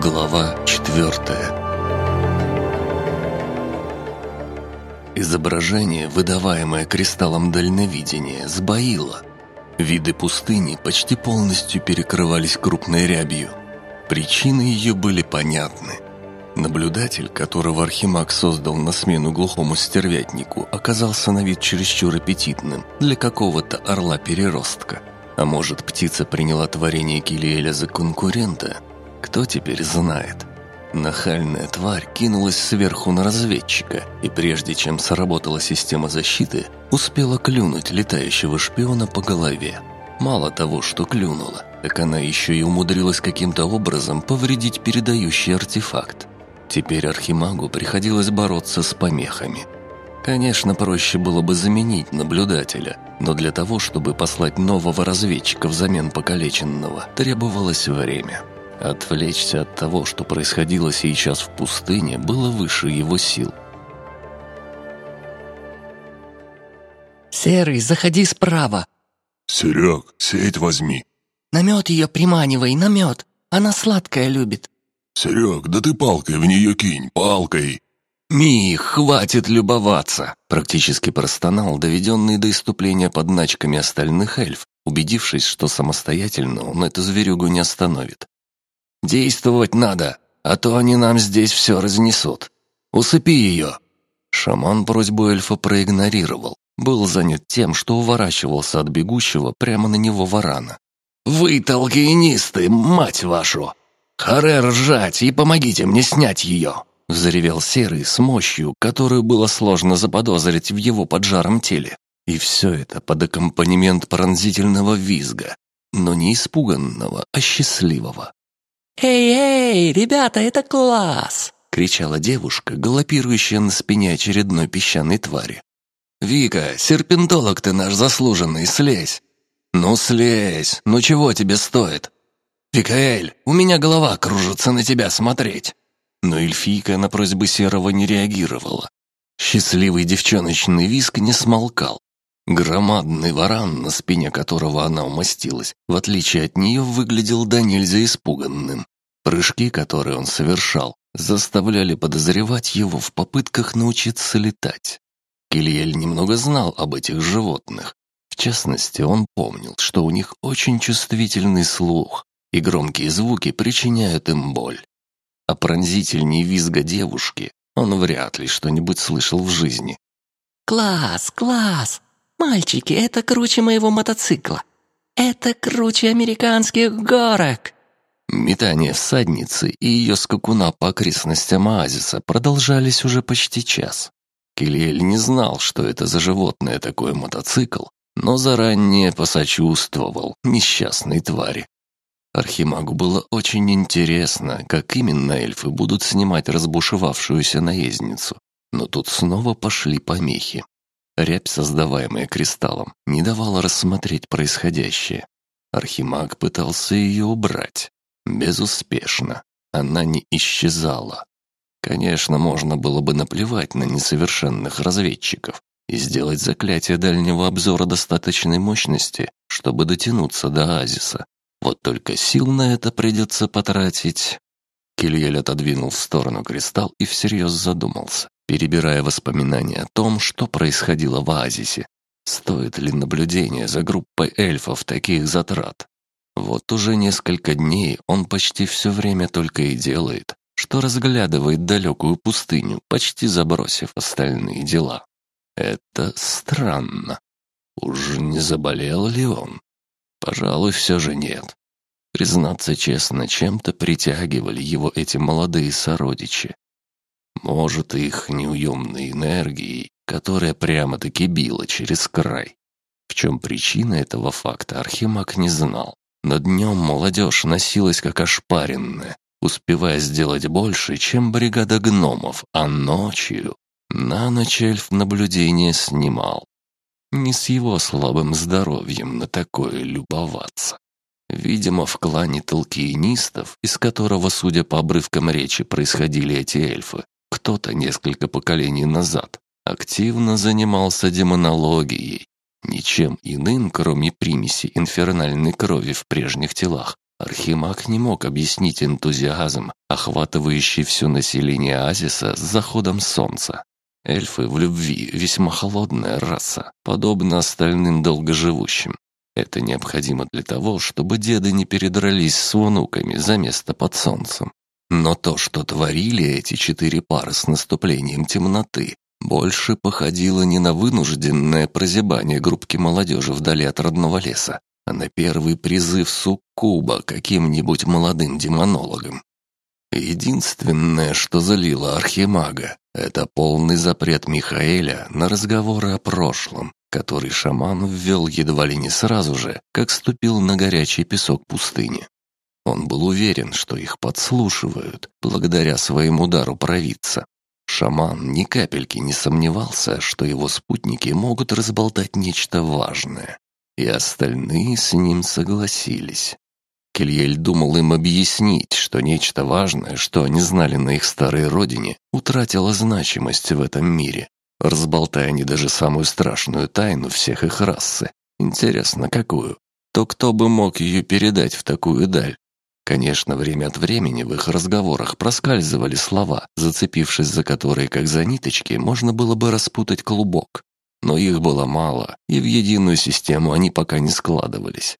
Глава четвертая Изображение, выдаваемое кристаллом дальновидения, сбоило. Виды пустыни почти полностью перекрывались крупной рябью. Причины ее были понятны. Наблюдатель, которого Архимаг создал на смену глухому стервятнику, оказался на вид чересчур аппетитным для какого-то орла-переростка. А может, птица приняла творение Килиэля за конкурента – кто теперь знает? Нахальная тварь кинулась сверху на разведчика, и прежде чем сработала система защиты, успела клюнуть летающего шпиона по голове. Мало того, что клюнула, так она еще и умудрилась каким-то образом повредить передающий артефакт. Теперь Архимагу приходилось бороться с помехами. Конечно, проще было бы заменить наблюдателя, но для того, чтобы послать нового разведчика взамен покалеченного, требовалось время – Отвлечься от того, что происходило сейчас в пустыне, было выше его сил. «Серый, заходи справа!» «Серег, сеть возьми!» «Намет ее приманивай, намет! Она сладкое любит!» «Серег, да ты палкой в нее кинь, палкой!» «Ми, хватит любоваться!» Практически простонал, доведенный до иступления под начками остальных эльф, убедившись, что самостоятельно он эту зверюгу не остановит. Действовать надо, а то они нам здесь все разнесут. Усыпи ее!» Шаман просьбу эльфа проигнорировал. Был занят тем, что уворачивался от бегущего прямо на него варана. «Вы, толкинисты, мать вашу! Харе ржать и помогите мне снять ее!» Взревел Серый с мощью, которую было сложно заподозрить в его поджаром теле. И все это под аккомпанемент пронзительного визга, но не испуганного, а счастливого. «Эй-эй, ребята, это класс!» — кричала девушка, галопирующая на спине очередной песчаной твари. «Вика, серпентолог ты наш заслуженный, слезь!» «Ну, слезь! Ну чего тебе стоит?» «Викаэль, у меня голова кружится на тебя смотреть!» Но эльфийка на просьбы Серого не реагировала. Счастливый девчоночный виск не смолкал. Громадный варан, на спине которого она умостилась, в отличие от нее, выглядел до нельзя испуганным. Прыжки, которые он совершал, заставляли подозревать его в попытках научиться летать. Кильель немного знал об этих животных. В частности, он помнил, что у них очень чувствительный слух, и громкие звуки причиняют им боль. А пронзительней визга девушки он вряд ли что-нибудь слышал в жизни. «Класс, класс! Мальчики, это круче моего мотоцикла! Это круче американских горок!» Метания всадницы и ее скакуна по окрестностям оазиса продолжались уже почти час. Келиэль не знал, что это за животное такое мотоцикл, но заранее посочувствовал несчастной твари. Архимагу было очень интересно, как именно эльфы будут снимать разбушевавшуюся наездницу. Но тут снова пошли помехи. Рябь, создаваемая кристаллом, не давала рассмотреть происходящее. Архимаг пытался ее убрать, Безуспешно. Она не исчезала. Конечно, можно было бы наплевать на несовершенных разведчиков и сделать заклятие дальнего обзора достаточной мощности, чтобы дотянуться до оазиса. Вот только сил на это придется потратить. Кильель отодвинул в сторону кристалл и всерьез задумался, перебирая воспоминания о том, что происходило в оазисе. Стоит ли наблюдение за группой эльфов таких затрат? Вот уже несколько дней он почти все время только и делает, что разглядывает далекую пустыню, почти забросив остальные дела. Это странно. Уж не заболел ли он? Пожалуй, все же нет. Признаться честно, чем-то притягивали его эти молодые сородичи. Может, их неуемной энергией, которая прямо-таки била через край. В чем причина этого факта Архимаг не знал. Но днем молодежь носилась как ошпаренная, успевая сделать больше, чем бригада гномов, а ночью... На ночь эльф наблюдение снимал. Не с его слабым здоровьем на такое любоваться. Видимо, в клане толкиенистов, из которого, судя по обрывкам речи, происходили эти эльфы, кто-то несколько поколений назад активно занимался демонологией Ничем иным, кроме примеси инфернальной крови в прежних телах, Архимаг не мог объяснить энтузиазм, охватывающий все население Азиса с заходом солнца. Эльфы в любви весьма холодная раса, подобно остальным долгоживущим. Это необходимо для того, чтобы деды не передрались с внуками за место под солнцем. Но то, что творили эти четыре пары с наступлением темноты, больше походило не на вынужденное прозябание группки молодежи вдали от родного леса, а на первый призыв суккуба каким-нибудь молодым демонологом. Единственное, что залило архимага, это полный запрет Михаэля на разговоры о прошлом, который шаман ввел едва ли не сразу же, как ступил на горячий песок пустыни. Он был уверен, что их подслушивают, благодаря своему удару провидца. Шаман ни капельки не сомневался, что его спутники могут разболтать нечто важное. И остальные с ним согласились. Кельель думал им объяснить, что нечто важное, что они знали на их старой родине, утратило значимость в этом мире, разболтая они даже самую страшную тайну всех их расы. Интересно, какую? То кто бы мог ее передать в такую даль? Конечно, время от времени в их разговорах проскальзывали слова, зацепившись за которые, как за ниточки, можно было бы распутать клубок. Но их было мало, и в единую систему они пока не складывались.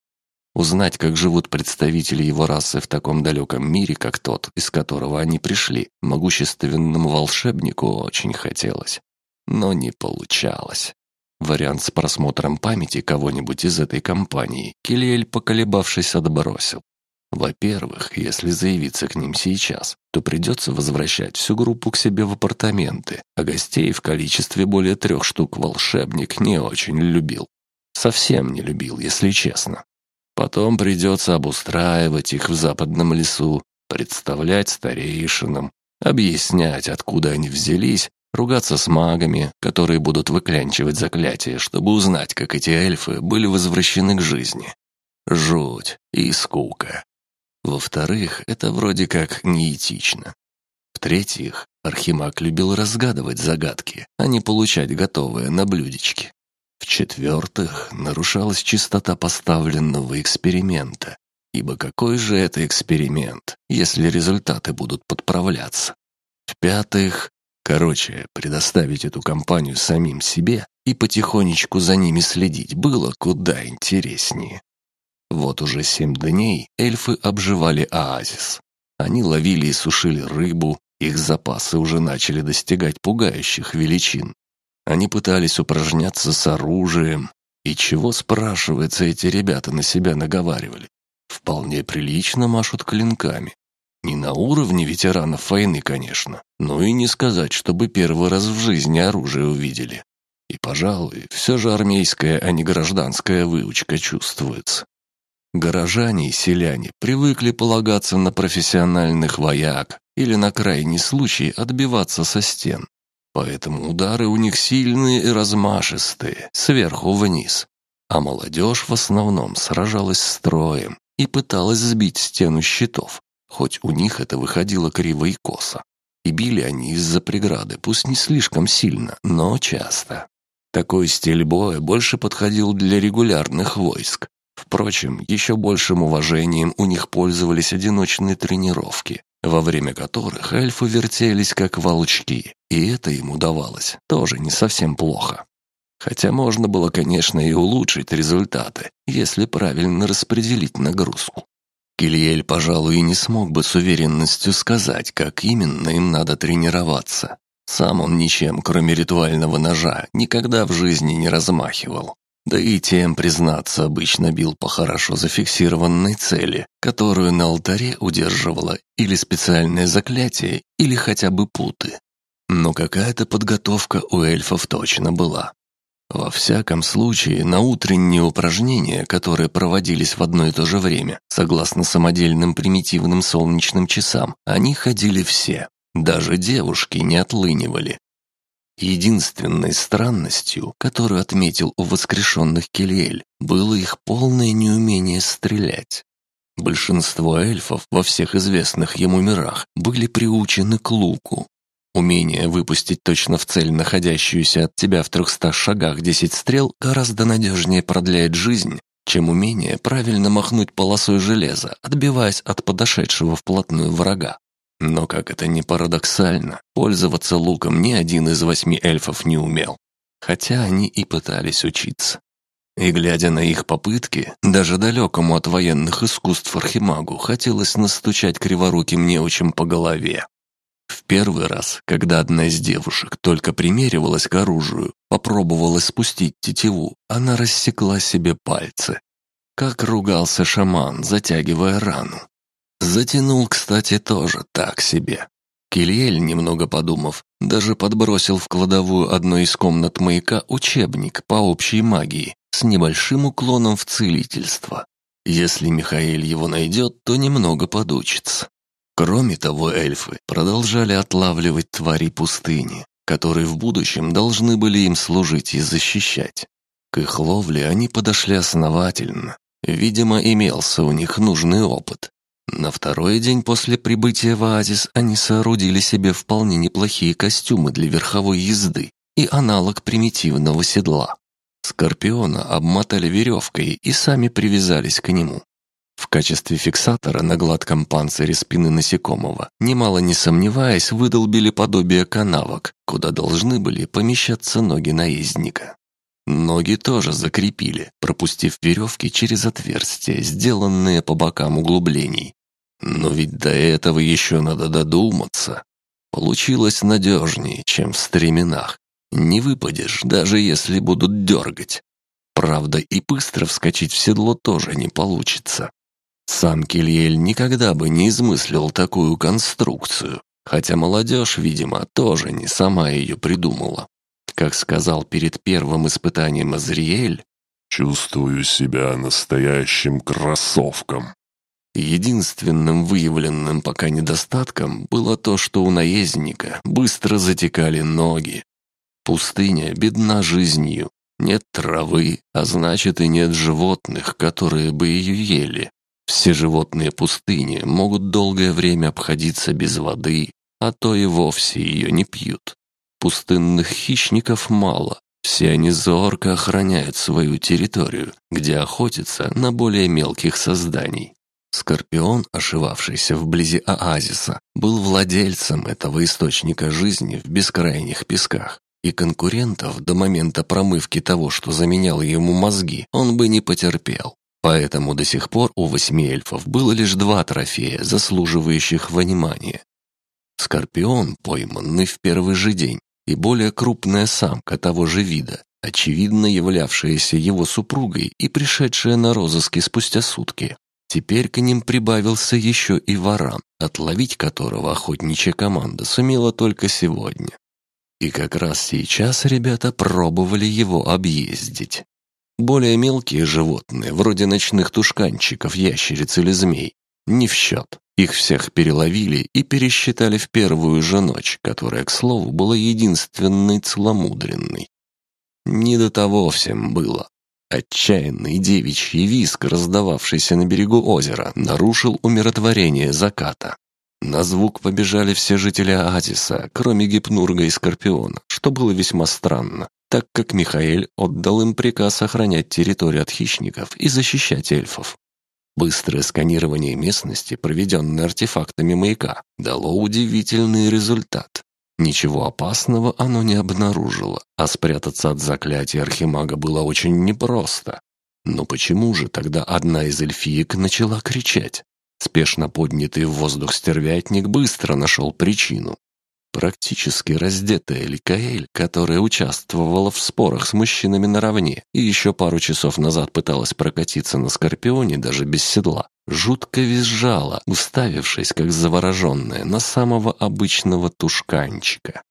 Узнать, как живут представители его расы в таком далеком мире, как тот, из которого они пришли, могущественному волшебнику очень хотелось. Но не получалось. Вариант с просмотром памяти кого-нибудь из этой компании Килиэль, поколебавшись, отбросил. Во-первых, если заявиться к ним сейчас, то придется возвращать всю группу к себе в апартаменты, а гостей в количестве более трех штук волшебник не очень любил. Совсем не любил, если честно. Потом придется обустраивать их в западном лесу, представлять старейшинам, объяснять, откуда они взялись, ругаться с магами, которые будут выклянчивать заклятия, чтобы узнать, как эти эльфы были возвращены к жизни. Жуть и скука. Во-вторых, это вроде как неэтично. В-третьих, Архимаг любил разгадывать загадки, а не получать готовые на блюдечке. В-четвертых, нарушалась чистота поставленного эксперимента. Ибо какой же это эксперимент, если результаты будут подправляться? В-пятых, короче, предоставить эту компанию самим себе и потихонечку за ними следить было куда интереснее. Вот уже семь дней эльфы обживали оазис. Они ловили и сушили рыбу, их запасы уже начали достигать пугающих величин. Они пытались упражняться с оружием. И чего, спрашивается, эти ребята на себя наговаривали? Вполне прилично машут клинками. Не на уровне ветеранов войны, конечно, но и не сказать, чтобы первый раз в жизни оружие увидели. И, пожалуй, все же армейская, а не гражданская выучка чувствуется. Горожане и селяне привыкли полагаться на профессиональных вояк или на крайний случай отбиваться со стен. Поэтому удары у них сильные и размашистые, сверху вниз. А молодежь в основном сражалась строем и пыталась сбить стену щитов, хоть у них это выходило криво и косо. И били они из-за преграды, пусть не слишком сильно, но часто. Такой стиль боя больше подходил для регулярных войск, Впрочем, еще большим уважением у них пользовались одиночные тренировки, во время которых эльфы вертелись как волчки, и это им удавалось тоже не совсем плохо. Хотя можно было, конечно, и улучшить результаты, если правильно распределить нагрузку. Кильель, пожалуй, и не смог бы с уверенностью сказать, как именно им надо тренироваться. Сам он ничем, кроме ритуального ножа, никогда в жизни не размахивал. Да и тем, признаться, обычно бил по хорошо зафиксированной цели, которую на алтаре удерживало или специальное заклятие, или хотя бы путы. Но какая-то подготовка у эльфов точно была. Во всяком случае, на утренние упражнения, которые проводились в одно и то же время, согласно самодельным примитивным солнечным часам, они ходили все. Даже девушки не отлынивали, Единственной странностью, которую отметил у воскрешенных Келиэль, было их полное неумение стрелять. Большинство эльфов во всех известных ему мирах были приучены к луку. Умение выпустить точно в цель находящуюся от тебя в трехстах шагах десять стрел гораздо надежнее продляет жизнь, чем умение правильно махнуть полосой железа, отбиваясь от подошедшего вплотную врага. Но, как это ни парадоксально, пользоваться луком ни один из восьми эльфов не умел. Хотя они и пытались учиться. И глядя на их попытки, даже далекому от военных искусств архимагу хотелось настучать криворуким неучим по голове. В первый раз, когда одна из девушек только примеривалась к оружию, попробовала спустить тетиву, она рассекла себе пальцы. Как ругался шаман, затягивая рану. Затянул, кстати, тоже так себе. Кильель, немного подумав, даже подбросил в кладовую одной из комнат маяка учебник по общей магии с небольшим уклоном в целительство. Если Михаил его найдет, то немного подучится. Кроме того, эльфы продолжали отлавливать твари пустыни, которые в будущем должны были им служить и защищать. К их ловле они подошли основательно. Видимо, имелся у них нужный опыт. На второй день после прибытия в оазис они соорудили себе вполне неплохие костюмы для верховой езды и аналог примитивного седла. Скорпиона обмотали веревкой и сами привязались к нему. В качестве фиксатора на гладком панцире спины насекомого, немало не сомневаясь, выдолбили подобие канавок, куда должны были помещаться ноги наездника. Ноги тоже закрепили, пропустив веревки через отверстия, сделанные по бокам углублений. Но ведь до этого еще надо додуматься. Получилось надежнее, чем в стременах. Не выпадешь, даже если будут дергать. Правда, и быстро вскочить в седло тоже не получится. Сам Кильель никогда бы не измыслил такую конструкцию, хотя молодежь, видимо, тоже не сама ее придумала. Как сказал перед первым испытанием Азриэль, «Чувствую себя настоящим кроссовком». Единственным выявленным пока недостатком было то, что у наездника быстро затекали ноги. Пустыня бедна жизнью, нет травы, а значит и нет животных, которые бы ее ели. Все животные пустыни могут долгое время обходиться без воды, а то и вовсе ее не пьют. Пустынных хищников мало, все они зорко охраняют свою территорию, где охотятся на более мелких созданий. Скорпион, ошивавшийся вблизи оазиса, был владельцем этого источника жизни в бескрайних песках, и конкурентов до момента промывки того, что заменяло ему мозги, он бы не потерпел. Поэтому до сих пор у восьми эльфов было лишь два трофея, заслуживающих внимания. Скорпион, пойманный в первый же день, и более крупная самка того же вида, очевидно являвшаяся его супругой и пришедшая на розыски спустя сутки. Теперь к ним прибавился еще и варан, отловить которого охотничья команда сумела только сегодня. И как раз сейчас ребята пробовали его объездить. Более мелкие животные, вроде ночных тушканчиков, ящериц или змей, не в счет. Их всех переловили и пересчитали в первую же ночь, которая, к слову, была единственной целомудренной. Не до того всем было. Отчаянный девичий виск, раздававшийся на берегу озера, нарушил умиротворение заката. На звук побежали все жители Оазиса, кроме Гипнурга и Скорпиона, что было весьма странно так как Михаил отдал им приказ охранять территорию от хищников и защищать эльфов. Быстрое сканирование местности, проведенное артефактами маяка, дало удивительный результат. Ничего опасного оно не обнаружило, а спрятаться от заклятия Архимага было очень непросто. Но почему же тогда одна из эльфиек начала кричать? Спешно поднятый в воздух стервятник быстро нашел причину. Практически раздетая Ликаэль, которая участвовала в спорах с мужчинами наравне и еще пару часов назад пыталась прокатиться на Скорпионе даже без седла, жутко визжала, уставившись, как завороженная, на самого обычного тушканчика.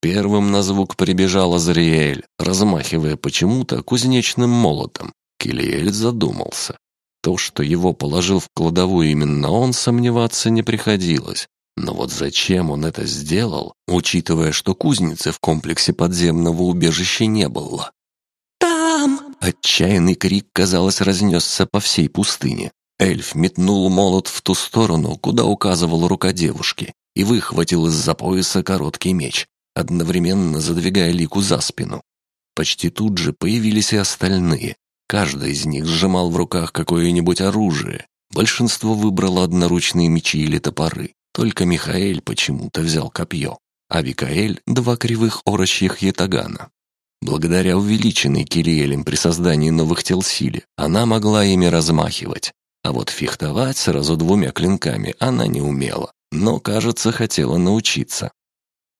Первым на звук прибежал Азриэль, размахивая почему-то кузнечным молотом. Килиэль задумался. То, что его положил в кладовую именно он, сомневаться не приходилось. Но вот зачем он это сделал, учитывая, что кузницы в комплексе подземного убежища не было? «Там!» Отчаянный крик, казалось, разнесся по всей пустыне. Эльф метнул молот в ту сторону, куда указывала рука девушки, и выхватил из-за пояса короткий меч, одновременно задвигая лику за спину. Почти тут же появились и остальные. Каждый из них сжимал в руках какое-нибудь оружие. Большинство выбрало одноручные мечи или топоры. Только Михаэль почему-то взял копье, а Викаэль — два кривых орочьих ятагана. Благодаря увеличенной Кириэлем при создании новых тел силе, она могла ими размахивать. А вот фехтовать сразу двумя клинками она не умела, но, кажется, хотела научиться.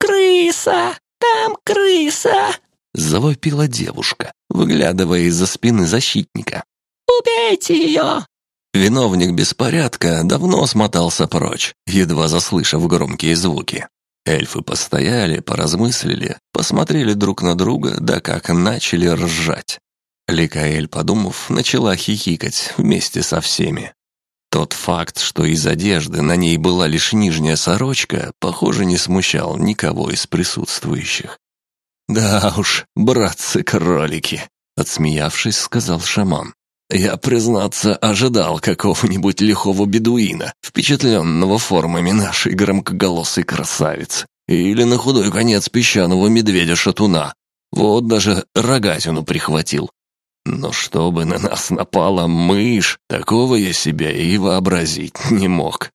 «Крыса! Там крыса!» Завопила девушка, выглядывая из-за спины защитника. «Убейте ее!» Виновник беспорядка давно смотался прочь, едва заслышав громкие звуки. Эльфы постояли, поразмыслили, посмотрели друг на друга, да как начали ржать. Ликаэль, подумав, начала хихикать вместе со всеми. Тот факт, что из одежды на ней была лишь нижняя сорочка, похоже, не смущал никого из присутствующих. «Да уж, братцы-кролики», — отсмеявшись, сказал шаман. «Я, признаться, ожидал какого-нибудь лихого бедуина, впечатленного формами нашей громкоголосой красавицы, или на худой конец песчаного медведя-шатуна. Вот даже рогатину прихватил, но чтобы на нас напала мышь, такого я себя и вообразить не мог.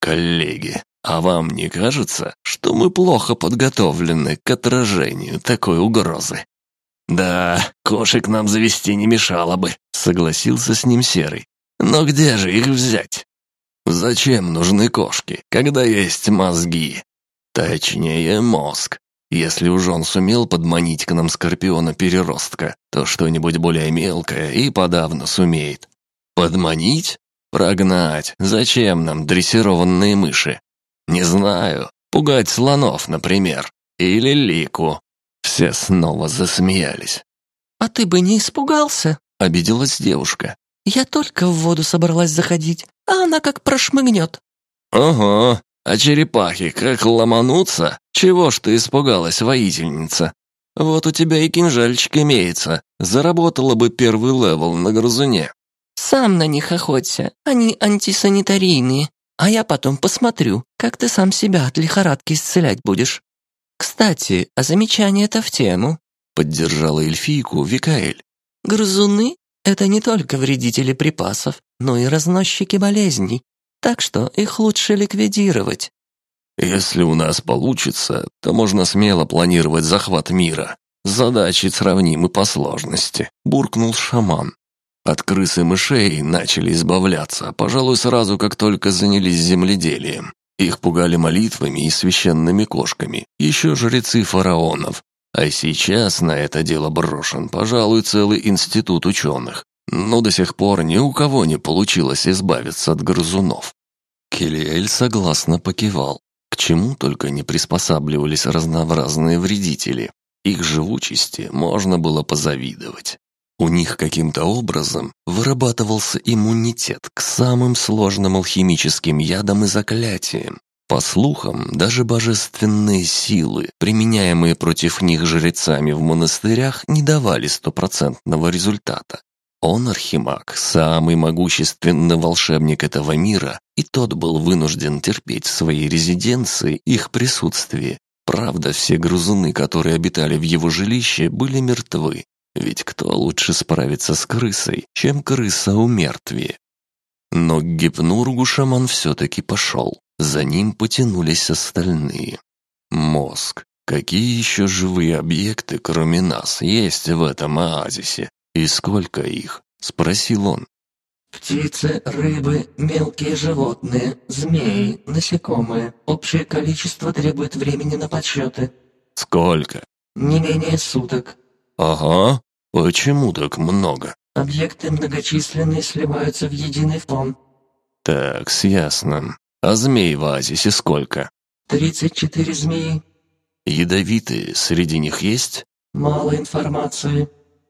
Коллеги, а вам не кажется, что мы плохо подготовлены к отражению такой угрозы? Да, кошек нам завести не мешало бы, согласился с ним Серый. Но где же их взять? Зачем нужны кошки, когда есть мозги? Точнее, мозг. Если уж он сумел подманить к нам скорпиона-переростка, то что-нибудь более мелкое и подавно сумеет. Подманить? Прогнать? Зачем нам дрессированные мыши? Не знаю. Пугать слонов, например. Или лику. Все снова засмеялись. «А ты бы не испугался?» — обиделась девушка. «Я только в воду собралась заходить, а она как прошмыгнет». «Ого, а черепахи как ломанутся? Чего ж ты испугалась, воительница? Вот у тебя и кинжальчик имеется. Заработала бы первый левел на грызуне». «Сам на них охоться. Они антисанитарийные. А я потом посмотрю, как ты сам себя от лихорадки исцелять будешь. Кстати, а замечание-то в тему», — поддержала эльфийку Викаэль. «Грызуны — это не только вредители припасов, но и разносчики болезней так что их лучше ликвидировать. Если у нас получится, то можно смело планировать захват мира. Задачи сравнимы по сложности, буркнул шаман. От крыс и мышей начали избавляться, пожалуй, сразу как только занялись земледелием. Их пугали молитвами и священными кошками, еще жрецы фараонов. А сейчас на это дело брошен, пожалуй, целый институт ученых но до сих пор ни у кого не получилось избавиться от грызунов. Келиэль согласно покивал. К чему только не приспосабливались разнообразные вредители. Их живучести можно было позавидовать. У них каким-то образом вырабатывался иммунитет к самым сложным алхимическим ядам и заклятиям. По слухам, даже божественные силы, применяемые против них жрецами в монастырях, не давали стопроцентного результата. Он, Архимаг, самый могущественный волшебник этого мира, и тот был вынужден терпеть в своей резиденции их присутствие. Правда, все грузуны, которые обитали в его жилище, были мертвы. Ведь кто лучше справится с крысой, чем крыса у мертвия? Но к Гипнургу шаман все-таки пошел. За ним потянулись остальные. Мозг. Какие еще живые объекты, кроме нас, есть в этом оазисе? «И сколько их?» — спросил он. «Птицы, рыбы, мелкие животные, змеи, насекомые. Общее количество требует времени на подсчеты». «Сколько?» «Не менее суток». «Ага. Почему так много?» «Объекты многочисленные сливаются в единый фон». «Так, ясно. А змей в оазисе сколько?» «Тридцать четыре змеи». «Ядовитые среди них есть?» «Мало информации».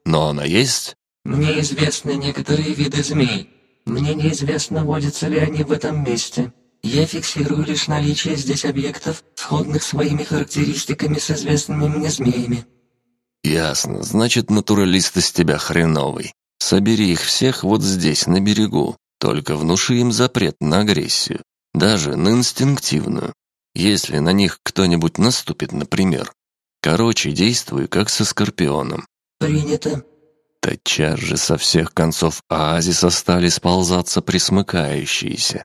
Но она есть? Мне известны некоторые виды змей. Мне неизвестно, водятся ли они в этом месте. Я фиксирую лишь наличие здесь объектов, сходных своими характеристиками с известными мне змеями. Ясно. Значит, натуралист из тебя хреновый. Собери их всех вот здесь, на берегу. Только внуши им запрет на агрессию. Даже на инстинктивную. Если на них кто-нибудь наступит, например. Короче, действуй как со скорпионом. «Принято». Тотчас же со всех концов оазиса стали сползаться присмыкающиеся.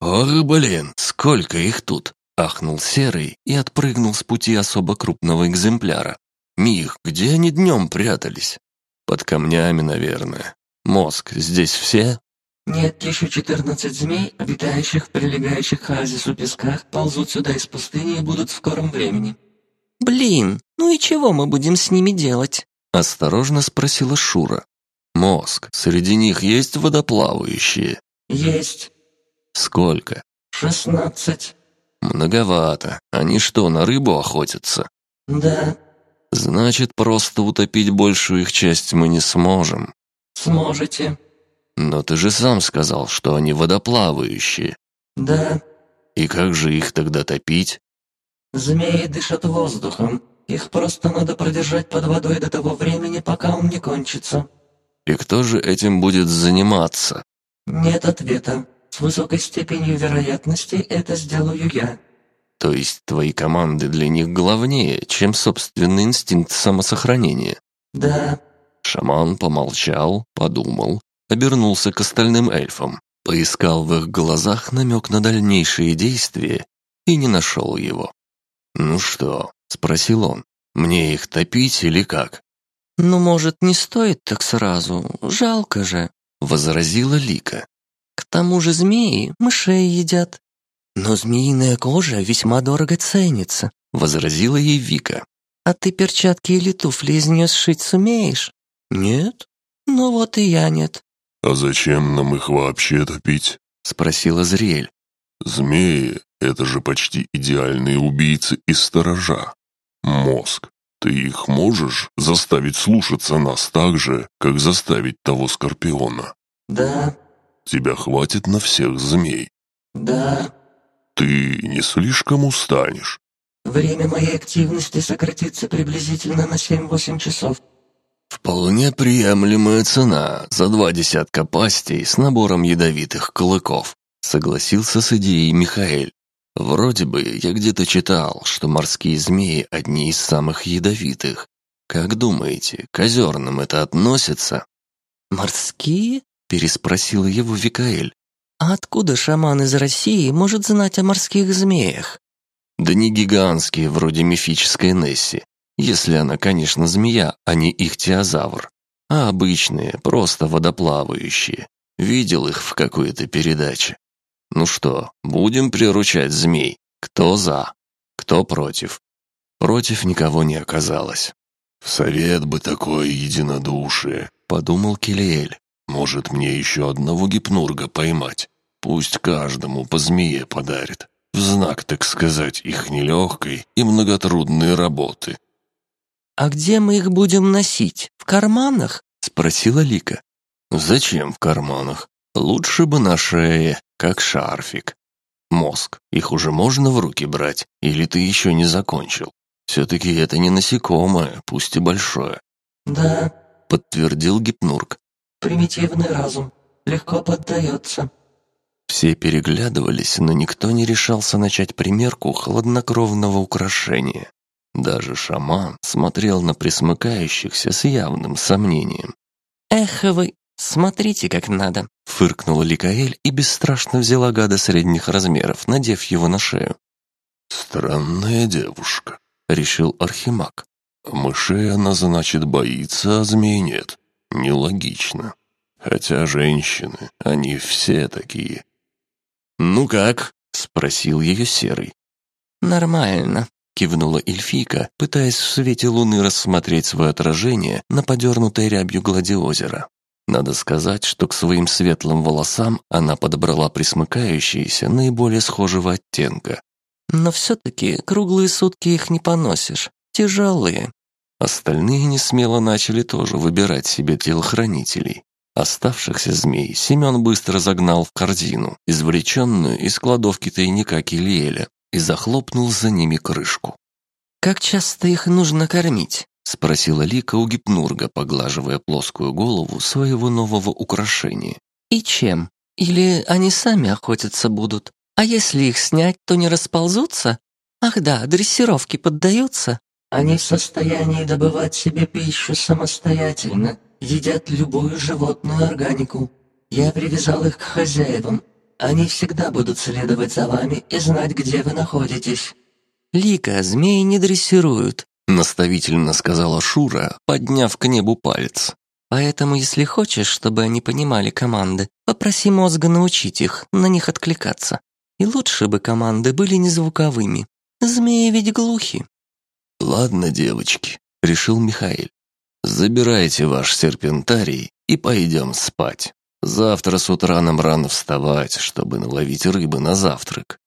«Ох, блин, сколько их тут!» — ахнул Серый и отпрыгнул с пути особо крупного экземпляра. «Мих, где они днем прятались?» «Под камнями, наверное. Мозг, здесь все?» Нет, еще четырнадцать змей, обитающих в прилегающих к оазису песках, ползут сюда из пустыни и будут в скором времени. Блин, ну и чего мы будем с ними делать? Осторожно спросила Шура. Мозг, среди них есть водоплавающие? Есть. Сколько? Шестнадцать. Многовато. Они что, на рыбу охотятся? Да. Значит, просто утопить большую их часть мы не сможем. Сможете. Но ты же сам сказал, что они водоплавающие. Да. И как же их тогда топить? Змеи дышат воздухом. Их просто надо продержать под водой до того времени, пока он не кончится. И кто же этим будет заниматься? Нет ответа. С высокой степенью вероятности это сделаю я. То есть твои команды для них главнее, чем собственный инстинкт самосохранения? Да. Шаман помолчал, подумал, обернулся к остальным эльфам, поискал в их глазах намек на дальнейшие действия и не нашел его. «Ну что?» — спросил он. «Мне их топить или как?» «Ну, может, не стоит так сразу, жалко же», — возразила Лика. «К тому же змеи мышей едят». «Но змеиная кожа весьма дорого ценится», — возразила ей Вика. «А ты перчатки или туфли из нее сшить сумеешь?» «Нет». «Ну вот и я нет». «А зачем нам их вообще топить?» — спросила Зриэль. «Змеи — это же почти идеальные убийцы и сторожа. Мозг, ты их можешь заставить слушаться нас так же, как заставить того скорпиона?» Да. «Тебя хватит на всех змей?» Да. «Ты не слишком устанешь?» Время моей активности сократится приблизительно на 7-8 часов. «Вполне приемлемая цена за два десятка пастей с набором ядовитых клыков», согласился с идеей Михаэль. «Вроде бы я где-то читал, что морские змеи одни из самых ядовитых. Как думаете, к озерным это относится?» «Морские?» – переспросил его Викаэль. «А откуда шаман из России может знать о морских змеях?» «Да не гигантские, вроде мифической Несси. Если она, конечно, змея, а не ихтиозавр. А обычные, просто водоплавающие. Видел их в какой-то передаче. Ну что, будем приручать змей? Кто за? Кто против? Против никого не оказалось. «В совет бы такое единодушие», — подумал Келиэль. «Может, мне еще одного гипнурга поймать? Пусть каждому по змее подарит. В знак, так сказать, их нелегкой и многотрудной работы». «А где мы их будем носить? В карманах?» — спросила Лика. «Зачем в карманах? Лучше бы на шее, как шарфик. Мозг, их уже можно в руки брать, или ты еще не закончил? Все-таки это не насекомое, пусть и большое». Да. — подтвердил Гипнург. Примитивный разум. Легко поддается. Все переглядывались, но никто не решался начать примерку хладнокровного украшения. Даже шаман смотрел на присмыкающихся с явным сомнением. «Эх вы, смотрите, как надо!» Фыркнула Ликаэль и бесстрашно взяла гада средних размеров, надев его на шею. «Странная девушка», — решил Архимаг. «Мышей она, значит, боится, а змей нет. Нелогично. Хотя женщины, они все такие». «Ну как?» — спросил ее Серый. «Нормально», кивнула эльфийка, пытаясь в свете луны рассмотреть свое отражение на подернутой рябью глади озера. Надо сказать, что к своим светлым волосам она подобрала присмыкающиеся наиболее схожего оттенка. «Но все-таки круглые сутки их не поносишь. Тяжелые». Остальные несмело начали тоже выбирать себе телохранителей. Оставшихся змей Семен быстро загнал в корзину, извлеченную из кладовки тайника Килиэля, и захлопнул за ними крышку. «Как часто их нужно кормить?» — спросила Лика у гипнурга, поглаживая плоскую голову своего нового украшения. «И чем? Или они сами охотиться будут? А если их снять, то не расползутся? Ах да, дрессировки поддаются?» Они в состоянии добывать себе пищу самостоятельно. едят любую животную органику. Я привязал их к хозяевам. Они всегда будут следовать за вами и знать, где вы находитесь». «Лика, змеи не дрессируют», — наставительно сказала Шура, подняв к небу палец. «Поэтому, если хочешь, чтобы они понимали команды, попроси мозга научить их, на них откликаться. И лучше бы команды были не звуковыми. Змеи ведь глухи». «Ладно, девочки», — решил Михаил. «Забирайте ваш серпентарий и пойдем спать. Завтра с утра нам рано вставать, чтобы наловить рыбы на завтрак».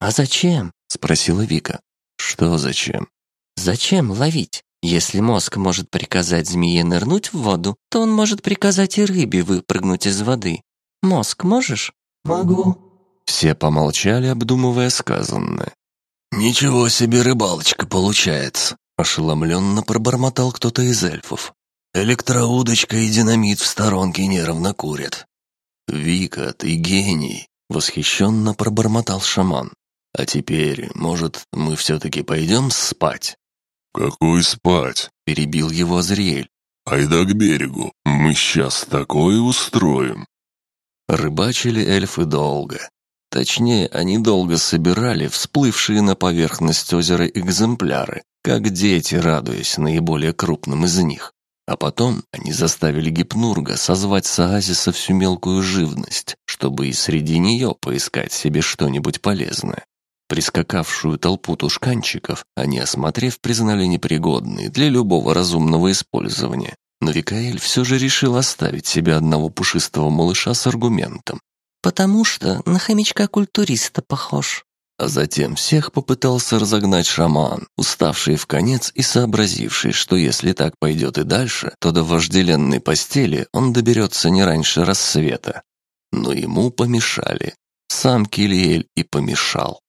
«А зачем?» — спросила Вика. «Что зачем?» «Зачем ловить? Если мозг может приказать змее нырнуть в воду, то он может приказать и рыбе выпрыгнуть из воды. Мозг можешь?» «Могу». Все помолчали, обдумывая сказанное. «Ничего себе рыбалочка получается!» Ошеломленно пробормотал кто-то из эльфов. «Электроудочка и динамит в сторонке нервно курят». «Вика, ты гений!» — восхищенно пробормотал шаман. «А теперь, может, мы все-таки пойдем спать?» «Какой спать?» — перебил его Азриэль. «Айда к берегу, мы сейчас такое устроим». Рыбачили эльфы долго. Точнее, они долго собирали всплывшие на поверхность озера экземпляры, как дети, радуясь наиболее крупным из них. А потом они заставили Гипнурга созвать с оазиса всю мелкую живность, чтобы и среди нее поискать себе что-нибудь полезное. Прискакавшую толпу тушканчиков они, осмотрев, признали непригодной для любого разумного использования. Но Викаэль все же решил оставить себе одного пушистого малыша с аргументом. «Потому что на хомячка-культуриста похож». А затем всех попытался разогнать шаман, уставший в конец и сообразивший, что если так пойдет и дальше, то до вожделенной постели он доберется не раньше рассвета. Но ему помешали. Сам Килиэль и помешал.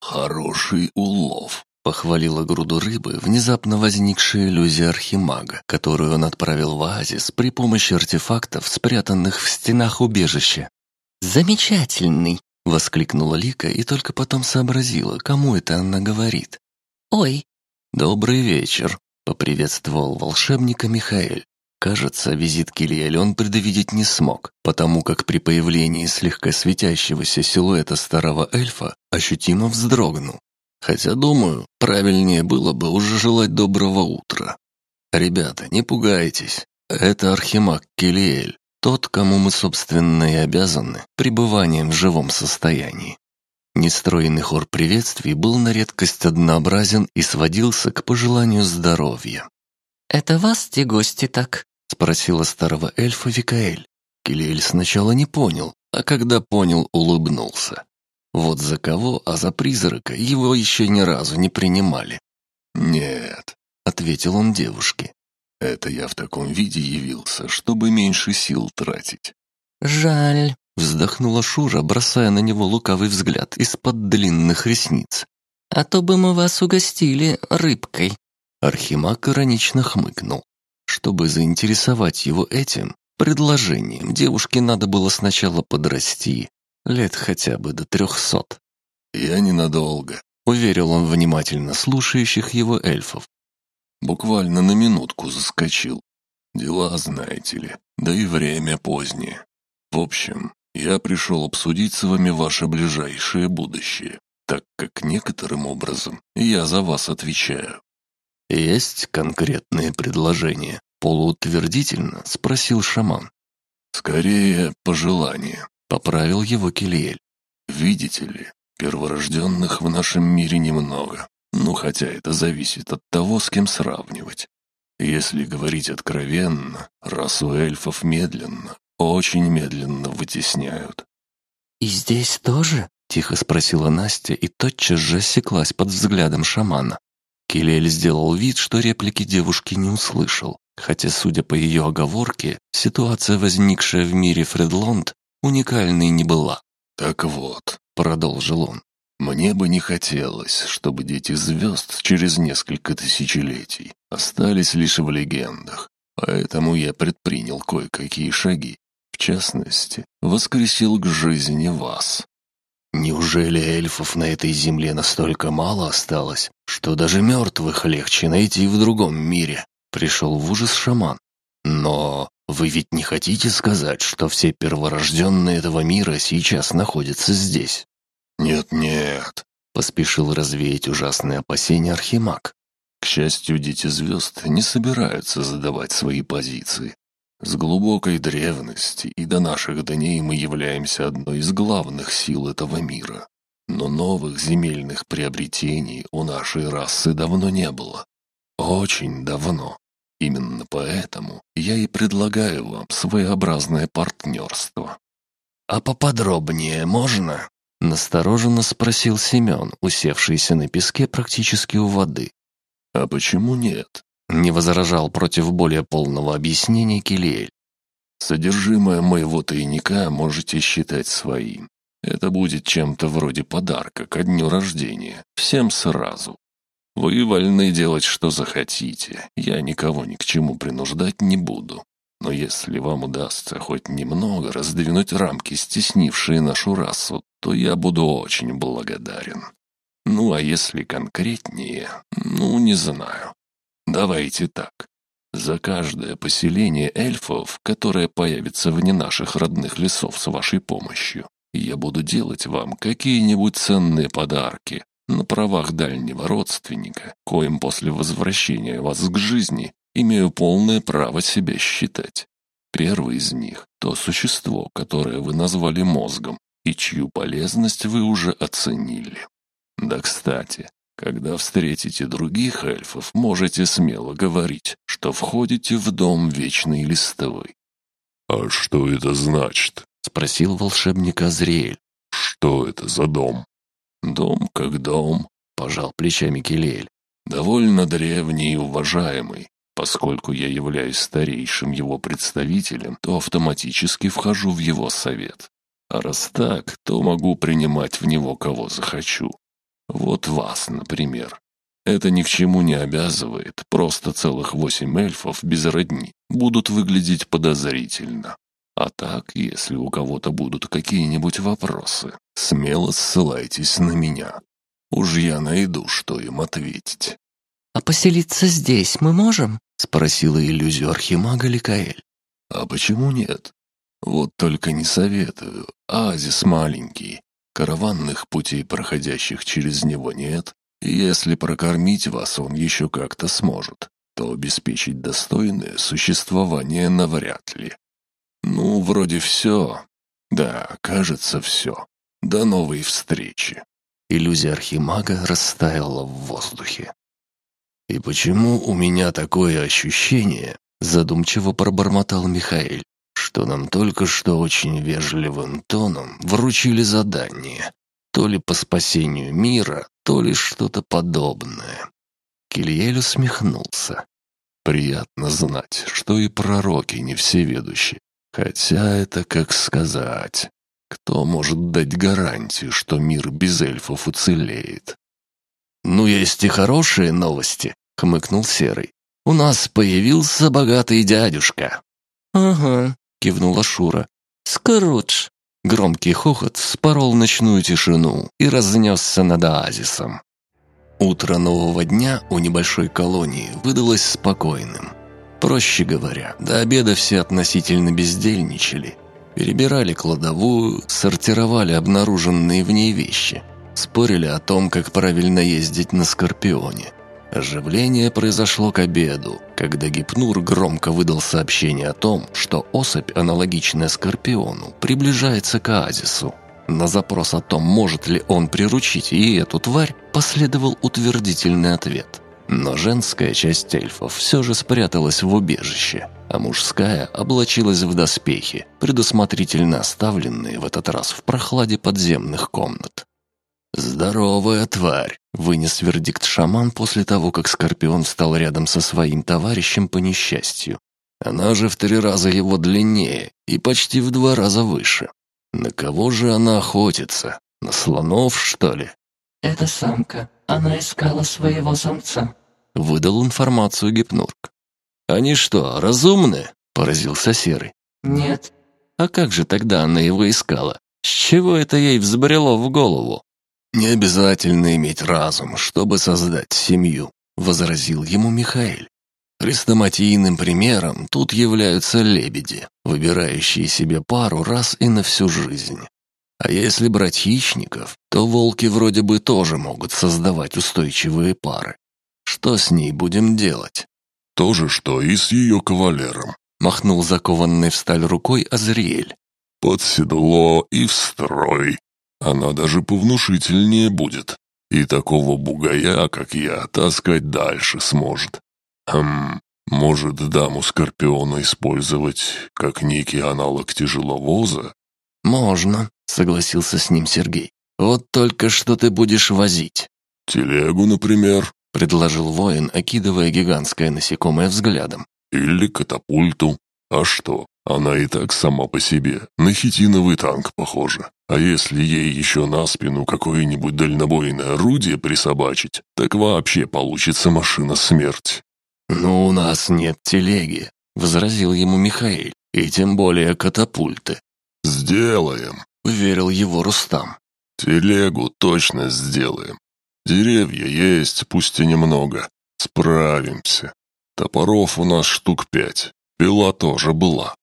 «Хороший улов», — похвалила груду рыбы внезапно возникшая иллюзия архимага, которую он отправил в оазис при помощи артефактов, спрятанных в стенах убежища. «Замечательный!» — воскликнула Лика и только потом сообразила, кому это она говорит. «Ой!» «Добрый вечер!» — поприветствовал волшебника Михаэль. Кажется, визит Килиэль он предвидеть не смог, потому как при появлении слегка светящегося силуэта старого эльфа ощутимо вздрогнул. Хотя, думаю, правильнее было бы уже желать доброго утра. Ребята, не пугайтесь, это архимаг Килиэль, тот, кому мы, собственно, и обязаны пребыванием в живом состоянии. Нестроенный хор приветствий был на редкость однообразен и сводился к пожеланию здоровья. «Это вас те гости так?» — спросила старого эльфа Викаэль. Килиэль сначала не понял, а когда понял, улыбнулся. Вот за кого, а за призрака его еще ни разу не принимали. «Нет», — ответил он девушке. «Это я в таком виде явился, чтобы меньше сил тратить». «Жаль», — вздохнула Шура, бросая на него лукавый взгляд из-под длинных ресниц. «А то бы мы вас угостили рыбкой». Архимаг иронично хмыкнул. Чтобы заинтересовать его этим предложением, девушке надо было сначала подрасти, лет хотя бы до трехсот. «Я ненадолго», — уверил он внимательно слушающих его эльфов. «Буквально на минутку заскочил. Дела, знаете ли, да и время позднее. В общем, я пришел обсудить с вами ваше ближайшее будущее, так как некоторым образом я за вас отвечаю. «Есть конкретные предложения?» — полуутвердительно спросил шаман. «Скорее, пожелание», — поправил его Килиэль. «Видите ли, перворожденных в нашем мире немного, ну хотя это зависит от того, с кем сравнивать. Если говорить откровенно, расу эльфов медленно, очень медленно вытесняют». «И здесь тоже?» — тихо спросила Настя и тотчас же осеклась под взглядом шамана. Килель сделал вид, что реплики девушки не услышал, хотя, судя по ее оговорке, ситуация, возникшая в мире Фредлонд, уникальной не была. «Так вот», — продолжил он, — «мне бы не хотелось, чтобы дети звезд через несколько тысячелетий остались лишь в легендах, поэтому я предпринял кое-какие шаги. В частности, воскресил к жизни вас. Неужели эльфов на этой земле настолько мало осталось, что даже мертвых легче найти в другом мире? Пришел в ужас шаман. Но вы ведь не хотите сказать, что все перворожденные этого мира сейчас находятся здесь? Нет-нет, поспешил развеять ужасные опасения Архимаг. К счастью, дети звезд не собираются задавать свои позиции. С глубокой древности и до наших дней мы являемся одной из главных сил этого мира. Но новых земельных приобретений у нашей расы давно не было. Очень давно. Именно поэтому я и предлагаю вам своеобразное партнерство. «А поподробнее можно?» — настороженно спросил Семен, усевшийся на песке практически у воды. «А почему нет?» — не возражал против более полного объяснения Килиэль. «Содержимое моего тайника можете считать своим. Это будет чем-то вроде подарка ко дню рождения. Всем сразу. Вы вольны делать, что захотите. Я никого ни к чему принуждать не буду. Но если вам удастся хоть немного раздвинуть рамки, стеснившие нашу расу, то я буду очень благодарен. Ну, а если конкретнее, ну, не знаю. Давайте так. За каждое поселение эльфов, которое появится вне наших родных лесов с вашей помощью, я буду делать вам какие-нибудь ценные подарки на правах дальнего родственника, коим после возвращения вас к жизни имею полное право себя считать. Первый из них — то существо, которое вы назвали мозгом, и чью полезность вы уже оценили. Да, кстати, когда встретите других эльфов, можете смело говорить, что входите в дом Вечной Листовой. «А что это значит?» — спросил волшебник Азриэль. «Что это за дом?» «Дом как дом», — пожал плечами Келель. «Довольно древний и уважаемый. Поскольку я являюсь старейшим его представителем, то автоматически вхожу в его совет. А раз так, то могу принимать в него кого захочу. Вот вас, например. Это ни к чему не обязывает, просто целых восемь эльфов без родни будут выглядеть подозрительно. А так, если у кого-то будут какие-нибудь вопросы, смело ссылайтесь на меня. Уж я найду, что им ответить. «А поселиться здесь мы можем?» — спросила иллюзию архимага Ликаэль. «А почему нет? Вот только не советую. Азис маленький. Караванных путей, проходящих через него, нет. Если прокормить вас он еще как-то сможет, то обеспечить достойное существование навряд ли. Ну, вроде все. Да, кажется, все. До новой встречи. Иллюзия архимага растаяла в воздухе. «И почему у меня такое ощущение?» Задумчиво пробормотал Михаил, что нам только что очень вежливым тоном вручили задание. То ли по спасению мира, то ли что-то подобное. Кильель усмехнулся. «Приятно знать, что и пророки не всеведущи. Хотя это как сказать. Кто может дать гарантию, что мир без эльфов уцелеет? «Ну, есть и хорошие новости», — хмыкнул Серый. «У нас появился богатый дядюшка». «Ага», — кивнула Шура. «Скрудж». Громкий хохот спорол ночную тишину и разнесся над оазисом. Утро нового дня у небольшой колонии выдалось спокойным. Проще говоря, до обеда все относительно бездельничали. Перебирали кладовую, сортировали обнаруженные в ней вещи. Спорили о том, как правильно ездить на «Скорпионе». Оживление произошло к обеду, когда Гипнур громко выдал сообщение о том, что особь, аналогичная Скорпиону, приближается к оазису. На запрос о том, может ли он приручить и эту тварь, последовал утвердительный ответ. Но женская часть эльфов все же спряталась в убежище, а мужская облачилась в доспехи, предусмотрительно оставленные в этот раз в прохладе подземных комнат. «Здоровая тварь!» — вынес вердикт шаман после того, как Скорпион встал рядом со своим товарищем по несчастью. Она же в три раза его длиннее и почти в два раза выше. На кого же она охотится? На слонов, что ли? «Это самка. Она искала своего самца», — выдал информацию Гипнурк. «Они что, разумны?» — поразился Серый. «Нет». «А как же тогда она его искала? С чего это ей взбрело в голову?» «Не обязательно иметь разум, чтобы создать семью», — возразил ему Михаил. Хрестоматийным примером тут являются лебеди, выбирающие себе пару раз и на всю жизнь. А если брать хищников, то волки вроде бы тоже могут создавать устойчивые пары. Что с ней будем делать? То же, что и с ее кавалером. Махнул закованной в сталь рукой Азриэль. Под седло и в строй. Она даже повнушительнее будет. И такого бугая, как я, таскать дальше сможет. Хм, может, даму Скорпиона использовать как некий аналог тяжеловоза? Можно, согласился с ним Сергей. Вот только что ты будешь возить? Телегу, например, предложил воин, окидывая гигантское насекомое взглядом. Или катапульту. А что? Она и так сама по себе, на хитиновый танк похожа. А если ей еще на спину какое-нибудь дальнобойное орудие присобачить, так вообще получится машина смерти. «Ну, у нас нет телеги», — возразил ему Михаил, «и тем более катапульты». «Сделаем», — уверил его Рустам. «Телегу точно сделаем. Деревья есть, пусть и немного. Справимся. Топоров у нас штук пять. Пила тоже была.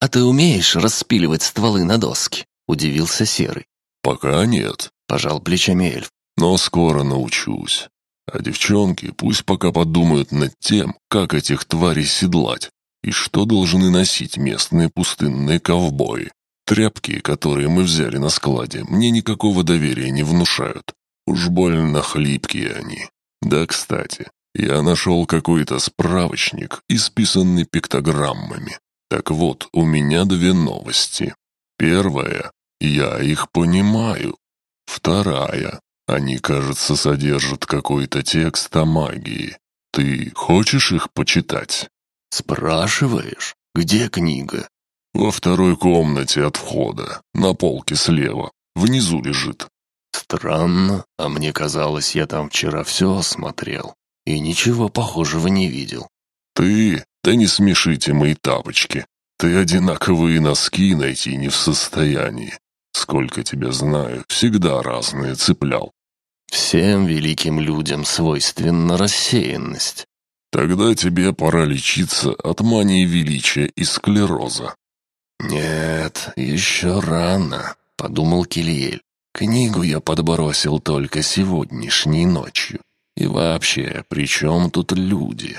«А ты умеешь распиливать стволы на доски?» — удивился Серый. «Пока нет», — пожал плечами эльф. «Но скоро научусь. А девчонки пусть пока подумают над тем, как этих тварей седлать и что должны носить местные пустынные ковбои. Тряпки, которые мы взяли на складе, мне никакого доверия не внушают. Уж больно хлипкие они. Да, кстати, я нашел какой-то справочник, исписанный пиктограммами. Так вот, у меня две новости. Первая, я их понимаю. Вторая, они, кажется, содержат какой-то текст о магии. Ты хочешь их почитать? Спрашиваешь, где книга? Во второй комнате от входа, на полке слева. Внизу лежит. Странно, а мне казалось, я там вчера все осмотрел и ничего похожего не видел. Ты? Да не смешите мои тапочки. Ты одинаковые носки найти не в состоянии. Сколько тебя знаю, всегда разные цеплял. Всем великим людям свойственна рассеянность. Тогда тебе пора лечиться от мании величия и склероза. Нет, еще рано, подумал Килиэль. Книгу я подбросил только сегодняшней ночью. И вообще, при чем тут люди?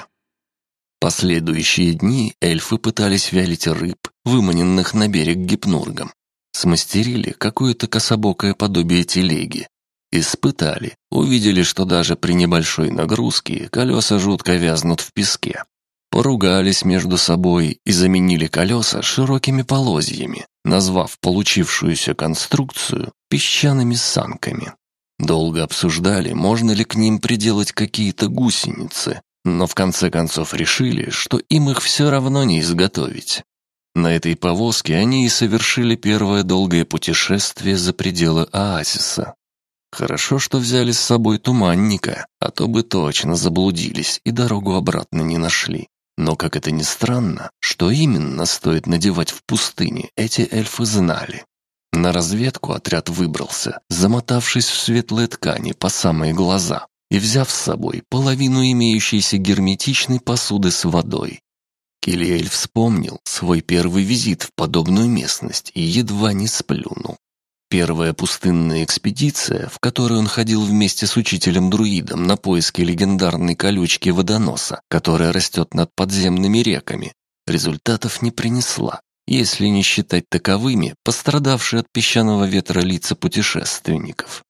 Последующие дни эльфы пытались вялить рыб, выманенных на берег гипнургом. Смастерили какое-то кособокое подобие телеги. Испытали, увидели, что даже при небольшой нагрузке колеса жутко вязнут в песке. Поругались между собой и заменили колеса широкими полозьями, назвав получившуюся конструкцию песчаными санками. Долго обсуждали, можно ли к ним приделать какие-то гусеницы, но в конце концов решили, что им их все равно не изготовить. На этой повозке они и совершили первое долгое путешествие за пределы оазиса. Хорошо, что взяли с собой туманника, а то бы точно заблудились и дорогу обратно не нашли. Но, как это ни странно, что именно стоит надевать в пустыне, эти эльфы знали. На разведку отряд выбрался, замотавшись в светлые ткани по самые глаза и взяв с собой половину имеющейся герметичной посуды с водой. Килиэль вспомнил свой первый визит в подобную местность и едва не сплюнул. Первая пустынная экспедиция, в которой он ходил вместе с учителем-друидом на поиски легендарной колючки водоноса, которая растет над подземными реками, результатов не принесла если не считать таковыми пострадавшие от песчаного ветра лица путешественников.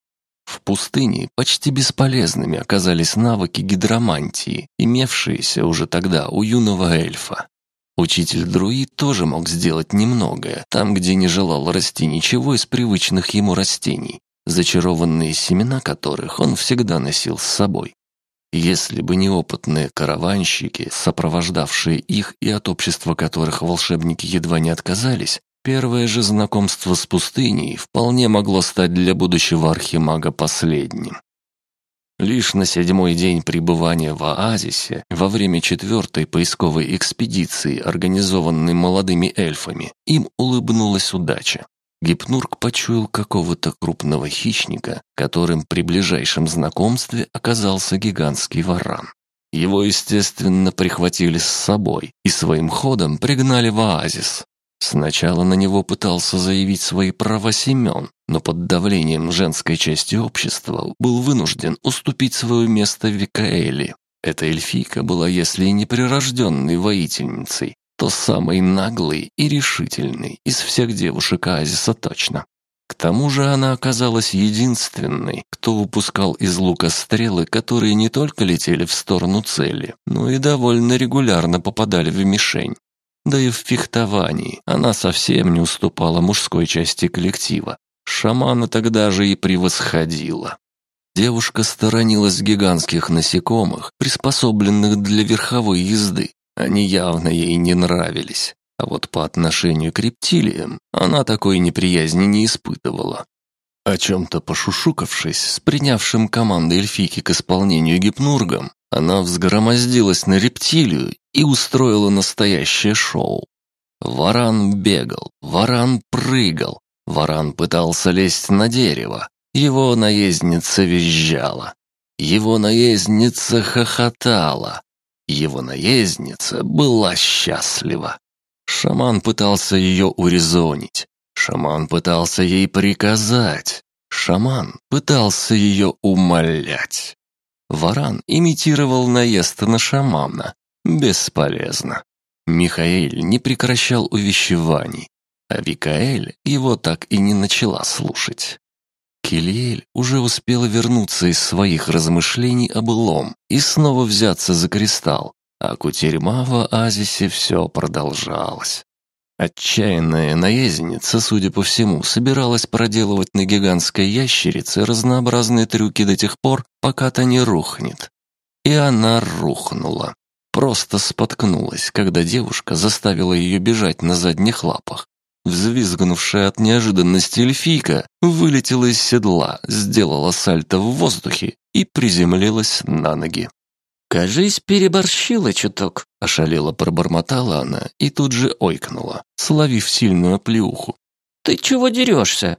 В пустыне почти бесполезными оказались навыки гидромантии, имевшиеся уже тогда у юного эльфа. Учитель-друид тоже мог сделать немногое, там, где не желал расти ничего из привычных ему растений, зачарованные семена которых он всегда носил с собой. Если бы не опытные караванщики, сопровождавшие их и от общества которых волшебники едва не отказались, первое же знакомство с пустыней вполне могло стать для будущего архимага последним. Лишь на седьмой день пребывания в оазисе, во время четвертой поисковой экспедиции, организованной молодыми эльфами, им улыбнулась удача. Гипнург почуял какого-то крупного хищника, которым при ближайшем знакомстве оказался гигантский варан. Его, естественно, прихватили с собой и своим ходом пригнали в оазис. Сначала на него пытался заявить свои права Семен, но под давлением женской части общества был вынужден уступить свое место Викаэли. Эта эльфийка была, если и не прирожденной воительницей, то самой наглой и решительной из всех девушек Оазиса точно. К тому же она оказалась единственной, кто выпускал из лука стрелы, которые не только летели в сторону цели, но и довольно регулярно попадали в мишень. Да и в фехтовании она совсем не уступала мужской части коллектива. Шамана тогда же и превосходила. Девушка сторонилась гигантских насекомых, приспособленных для верховой езды. Они явно ей не нравились. А вот по отношению к рептилиям она такой неприязни не испытывала. О чем-то пошушукавшись с принявшим команды эльфийки к исполнению гипнургом, она взгромоздилась на рептилию и устроила настоящее шоу. Варан бегал, варан прыгал, варан пытался лезть на дерево, его наездница визжала, его наездница хохотала, его наездница была счастлива. Шаман пытался ее урезонить. Шаман пытался ей приказать. Шаман пытался ее умолять. Варан имитировал наезд на шамана. Бесполезно. Михаэль не прекращал увещеваний, а Викаэль его так и не начала слушать. Килиэль уже успела вернуться из своих размышлений о былом и снова взяться за кристалл, а кутерьма в оазисе все продолжалась. Отчаянная наездница, судя по всему, собиралась проделывать на гигантской ящерице разнообразные трюки до тех пор, пока та не рухнет. И она рухнула. Просто споткнулась, когда девушка заставила ее бежать на задних лапах. Взвизгнувшая от неожиданности эльфийка вылетела из седла, сделала сальто в воздухе и приземлилась на ноги. «Кажись, переборщила чуток», — ошалела пробормотала она и тут же ойкнула, словив сильную плюху. «Ты чего дерешься?»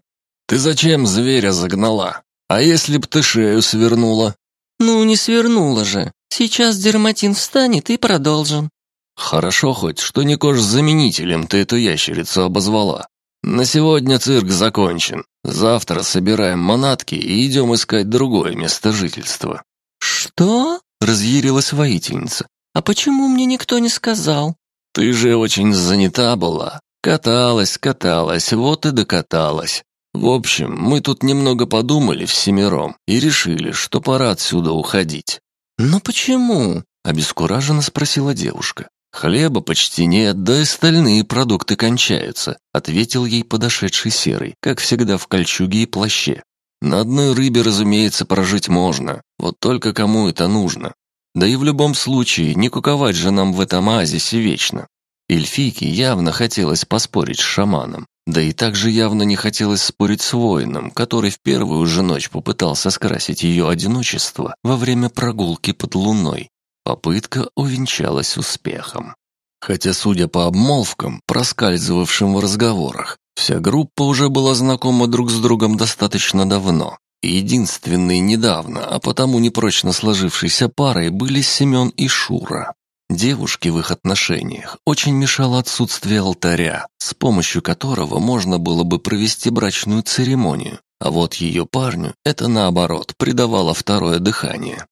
«Ты зачем зверя загнала? А если б ты шею свернула?» «Ну, не свернула же. Сейчас дерматин встанет и продолжим». «Хорошо хоть, что не кожзаменителем ты эту ящерицу обозвала. На сегодня цирк закончен. Завтра собираем манатки и идем искать другое место жительства». «Что?» Разъярилась воительница. «А почему мне никто не сказал?» «Ты же очень занята была. Каталась, каталась, вот и докаталась. В общем, мы тут немного подумали всемиром и решили, что пора отсюда уходить». «Но почему?» – обескураженно спросила девушка. «Хлеба почти нет, да и остальные продукты кончаются», – ответил ей подошедший серый, как всегда в кольчуге и плаще. На одной рыбе, разумеется, прожить можно, вот только кому это нужно. Да и в любом случае, не куковать же нам в этом оазисе вечно. Эльфийке явно хотелось поспорить с шаманом, да и также явно не хотелось спорить с воином, который в первую же ночь попытался скрасить ее одиночество во время прогулки под луной. Попытка увенчалась успехом. Хотя, судя по обмолвкам, проскальзывавшим в разговорах, Вся группа уже была знакома друг с другом достаточно давно. Единственной недавно, а потому непрочно сложившейся парой были Семен и Шура. Девушке в их отношениях очень мешало отсутствие алтаря, с помощью которого можно было бы провести брачную церемонию, а вот ее парню это наоборот придавало второе дыхание.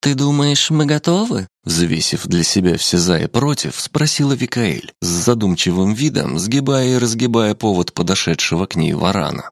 «Ты думаешь, мы готовы?» Взвесив для себя все за и против, спросила Викаэль, с задумчивым видом, сгибая и разгибая повод подошедшего к ней варана.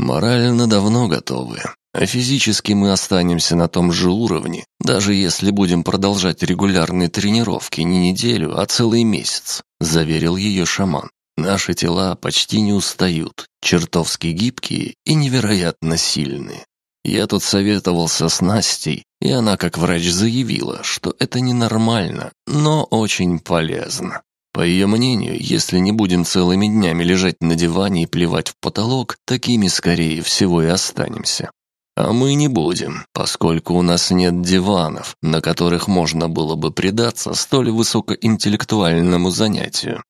«Морально давно готовы, а физически мы останемся на том же уровне, даже если будем продолжать регулярные тренировки не неделю, а целый месяц», заверил ее шаман. «Наши тела почти не устают, чертовски гибкие и невероятно сильные. Я тут советовался с Настей, и она как врач заявила, что это ненормально, но очень полезно. По ее мнению, если не будем целыми днями лежать на диване и плевать в потолок, такими, скорее всего, и останемся. А мы не будем, поскольку у нас нет диванов, на которых можно было бы предаться столь высокоинтеллектуальному занятию.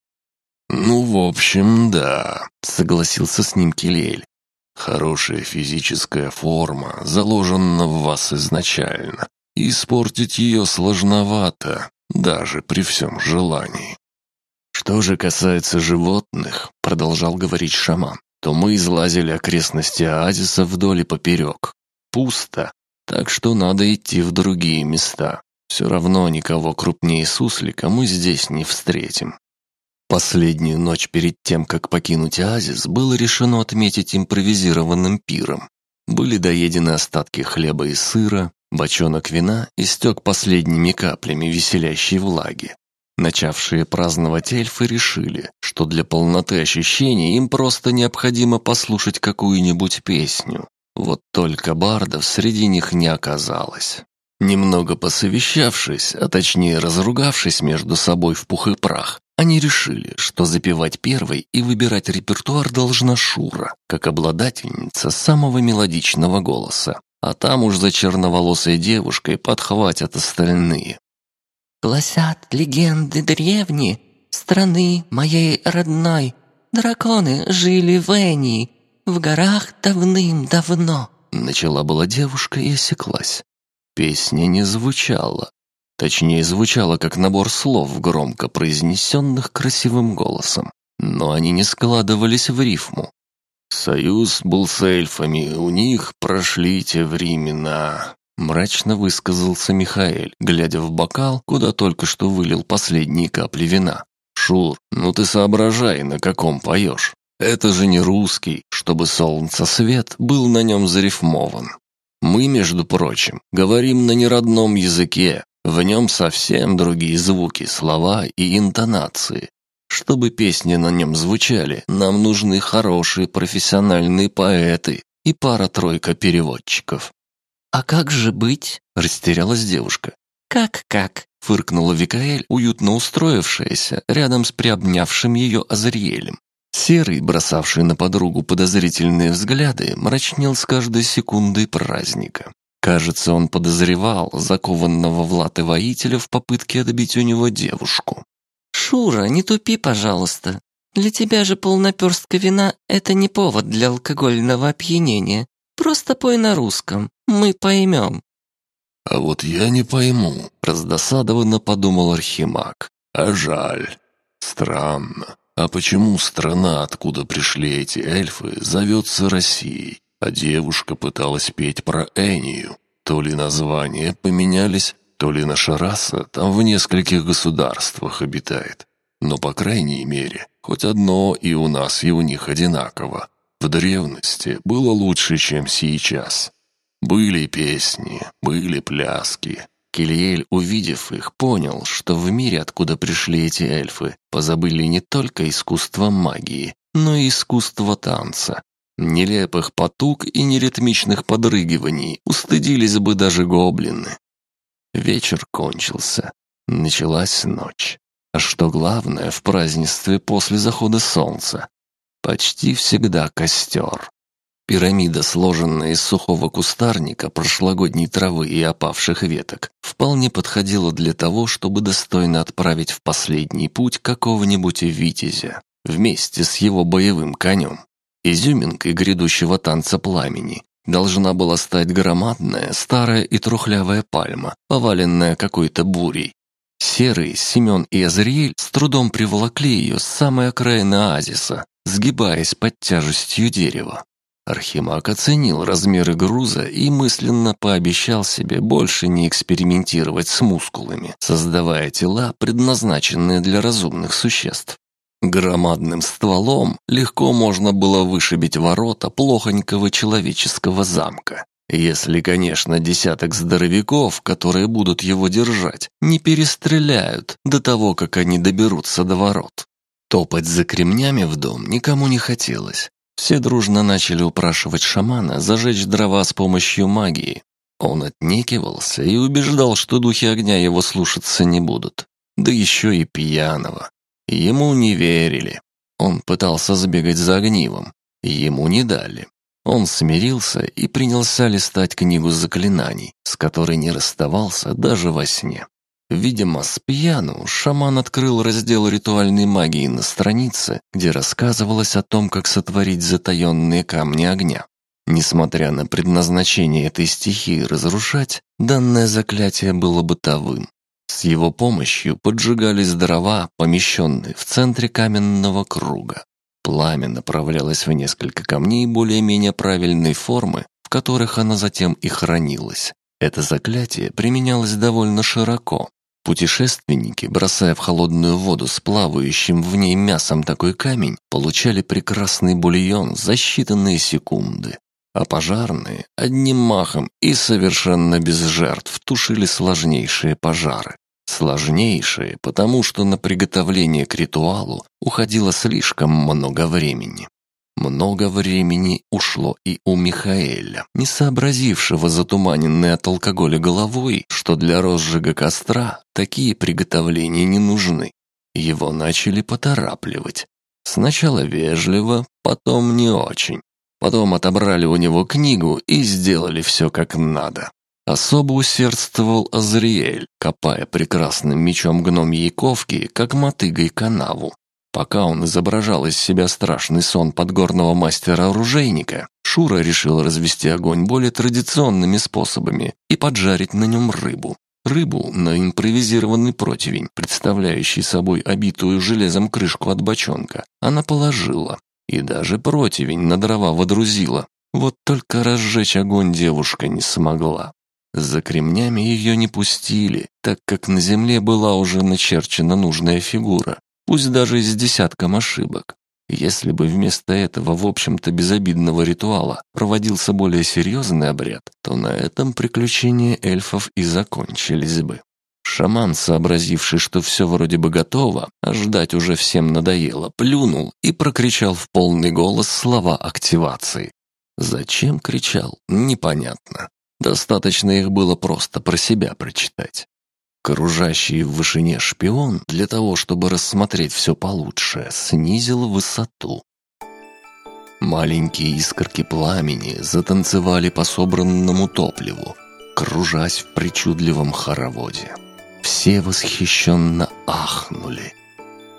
«Ну, в общем, да», — согласился с ним Килель. Хорошая физическая форма заложена в вас изначально. и испортить ее сложновато, даже при всем желании. «Что же касается животных», — продолжал говорить шаман, то мы излазили окрестности оазиса вдоль и поперек. Пусто, так что надо идти в другие места. Все равно никого крупнее суслика мы здесь не встретим. Последнюю ночь перед тем, как покинуть оазис, было решено отметить импровизированным пиром. Были доедены остатки хлеба и сыра, бочонок вина истек последними каплями веселящей влаги. Начавшие праздновать эльфы решили, что для полноты ощущений им просто необходимо послушать какую-нибудь песню. Вот только бардов среди них не оказалось. Немного посовещавшись, а точнее разругавшись между собой в пух и прах, они решили, что запевать первой и выбирать репертуар должна Шура, как обладательница самого мелодичного голоса. А там уж за черноволосой девушкой подхватят остальные. Гласят легенды древние, страны моей родной. Драконы жили в Энии, в горах давным-давно. Начала была девушка и осеклась. Песня не звучала. Точнее, звучала как набор слов, громко произнесенных красивым голосом. Но они не складывались в рифму. «Союз был с эльфами, у них прошли те времена», Мрачно высказался Михаэль, глядя в бокал, куда только что вылил последние капли вина. «Шур, ну ты соображай, на каком поешь. Это же не русский, чтобы солнце свет был на нем зарифмован. Мы, между прочим, говорим на неродном языке, в нем совсем другие звуки, слова и интонации. Чтобы песни на нем звучали, нам нужны хорошие профессиональные поэты и пара-тройка переводчиков. «А как же быть?» – растерялась девушка. «Как-как?» – фыркнула Викаэль, уютно устроившаяся рядом с приобнявшим ее Азриэлем. Серый, бросавший на подругу подозрительные взгляды, мрачнел с каждой секундой праздника. Кажется, он подозревал закованного в латы воителя в попытке отбить у него девушку. «Шура, не тупи, пожалуйста. Для тебя же полнаперстка вина – это не повод для алкогольного опьянения. Просто пой на русском, мы поймем». «А вот я не пойму», — раздосадованно подумал Архимаг. «А жаль. Странно. А почему страна, откуда пришли эти эльфы, зовется Россией, а девушка пыталась петь про Энию? То ли названия поменялись, то ли наша раса там в нескольких государствах обитает. Но, по крайней мере, хоть одно и у нас, и у них одинаково. В древности было лучше, чем сейчас. Были песни, были пляски. Кильель, увидев их, понял, что в мире, откуда пришли эти эльфы, позабыли не только искусство магии, но и искусство танца. Нелепых потуг и неритмичных подрыгиваний устыдились бы даже гоблины. Вечер кончился. Началась ночь. А что главное в празднестве после захода солнца? Почти всегда костер. Пирамида, сложенная из сухого кустарника, прошлогодней травы и опавших веток, вполне подходила для того, чтобы достойно отправить в последний путь какого-нибудь витязя, вместе с его боевым конем. Изюминкой грядущего танца пламени должна была стать громадная, старая и трухлявая пальма, поваленная какой-то бурей. Серый, Семен и Азриэль с трудом приволокли ее с самой окраины оазиса, сгибаясь под тяжестью дерева. Архимаг оценил размеры груза и мысленно пообещал себе больше не экспериментировать с мускулами, создавая тела, предназначенные для разумных существ. Громадным стволом легко можно было вышибить ворота плохонького человеческого замка. Если, конечно, десяток здоровяков, которые будут его держать, не перестреляют до того, как они доберутся до ворот. Топать за кремнями в дом никому не хотелось. Все дружно начали упрашивать шамана зажечь дрова с помощью магии. Он отнекивался и убеждал, что духи огня его слушаться не будут. Да еще и пьяного. Ему не верили. Он пытался сбегать за огнивом. Ему не дали. Он смирился и принялся листать книгу заклинаний, с которой не расставался даже во сне. Видимо, с пьяну шаман открыл раздел ритуальной магии на странице, где рассказывалось о том, как сотворить затаенные камни огня. Несмотря на предназначение этой стихии разрушать, данное заклятие было бытовым. С его помощью поджигались дрова, помещенные в центре каменного круга. Пламя направлялось в несколько камней более-менее правильной формы, в которых оно затем и хранилось. Это заклятие применялось довольно широко. Путешественники, бросая в холодную воду с плавающим в ней мясом такой камень, получали прекрасный бульон за считанные секунды. А пожарные одним махом и совершенно без жертв тушили сложнейшие пожары. Сложнейшие, потому что на приготовление к ритуалу уходило слишком много времени. Много времени ушло и у Михаэля, не сообразившего затуманенной от алкоголя головой, что для розжига костра такие приготовления не нужны. Его начали поторапливать. Сначала вежливо, потом не очень. Потом отобрали у него книгу и сделали все как надо. Особо усердствовал Азриэль, копая прекрасным мечом гномьей ковки, как мотыгой канаву. Пока он изображал из себя страшный сон подгорного мастера-оружейника, Шура решил развести огонь более традиционными способами и поджарить на нем рыбу. Рыбу на импровизированный противень, представляющий собой обитую железом крышку от бочонка, она положила, и даже противень на дрова водрузила. Вот только разжечь огонь девушка не смогла. За кремнями ее не пустили, так как на земле была уже начерчена нужная фигура, пусть даже из десятком ошибок. Если бы вместо этого, в общем-то, безобидного ритуала проводился более серьезный обряд, то на этом приключения эльфов и закончились бы. Шаман, сообразивший, что все вроде бы готово, а ждать уже всем надоело, плюнул и прокричал в полный голос слова активации. Зачем кричал, непонятно. Достаточно их было просто про себя прочитать. Кружащий в вышине шпион для того, чтобы рассмотреть все получше, снизил высоту. Маленькие искорки пламени затанцевали по собранному топливу, кружась в причудливом хороводе. Все восхищенно ахнули.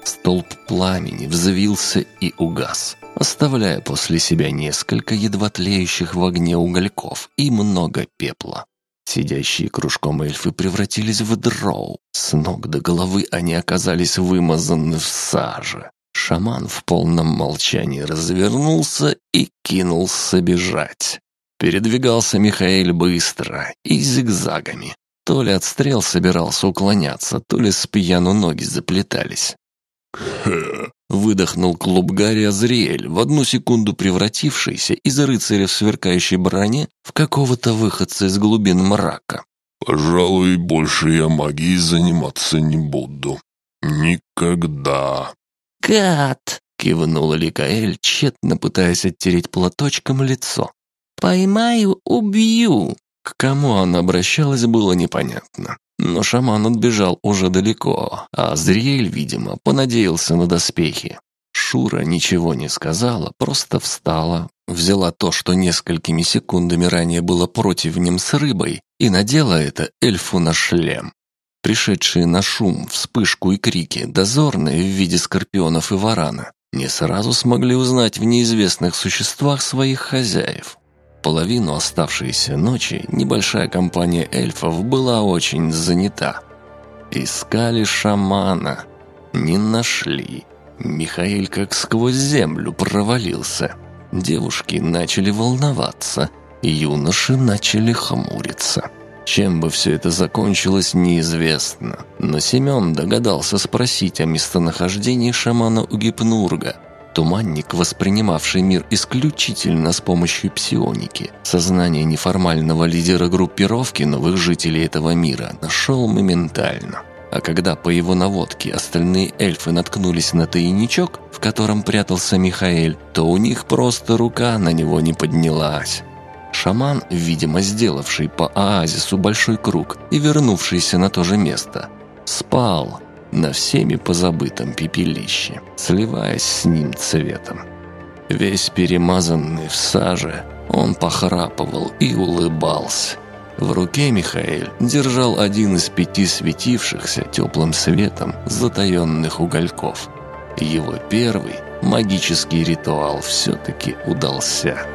Столб пламени взвился и угас, оставляя после себя несколько едва тлеющих в огне угольков и много пепла. Сидящие кружком эльфы превратились в дроу. С ног до головы они оказались вымазаны в саже. Шаман в полном молчании развернулся и кинулся бежать. Передвигался Михаил быстро и зигзагами, то ли от стрел собирался уклоняться, то ли с пьяну ноги заплетались. Хе. Выдохнул клуб Гарри Азриэль, в одну секунду превратившийся из рыцаря в сверкающей броне в какого-то выходца из глубин мрака. «Пожалуй, больше я магией заниматься не буду. Никогда». «Гад!» — кивнула Ликаэль, тщетно пытаясь оттереть платочком лицо. «Поймаю, убью!» К кому она обращалась, было непонятно. Но шаман отбежал уже далеко, а Азриэль, видимо, понадеялся на доспехи. Шура ничего не сказала, просто встала, взяла то, что несколькими секундами ранее было противнем с рыбой, и надела это эльфу на шлем. Пришедшие на шум, вспышку и крики, дозорные в виде скорпионов и варана, не сразу смогли узнать в неизвестных существах своих хозяев половину оставшейся ночи небольшая компания эльфов была очень занята. Искали шамана. Не нашли. Михаил как сквозь землю провалился. Девушки начали волноваться. Юноши начали хмуриться. Чем бы все это закончилось, неизвестно. Но Семен догадался спросить о местонахождении шамана у Гипнурга – Туманник, воспринимавший мир исключительно с помощью псионики, сознание неформального лидера группировки новых жителей этого мира нашел моментально. А когда по его наводке остальные эльфы наткнулись на тайничок, в котором прятался Михаэль, то у них просто рука на него не поднялась. Шаман, видимо, сделавший по оазису большой круг и вернувшийся на то же место, спал, на всеми позабытом пепелище, сливаясь с ним цветом. Весь перемазанный в саже, он похрапывал и улыбался. В руке Михаил держал один из пяти светившихся теплым светом затаенных угольков. Его первый магический ритуал все-таки удался.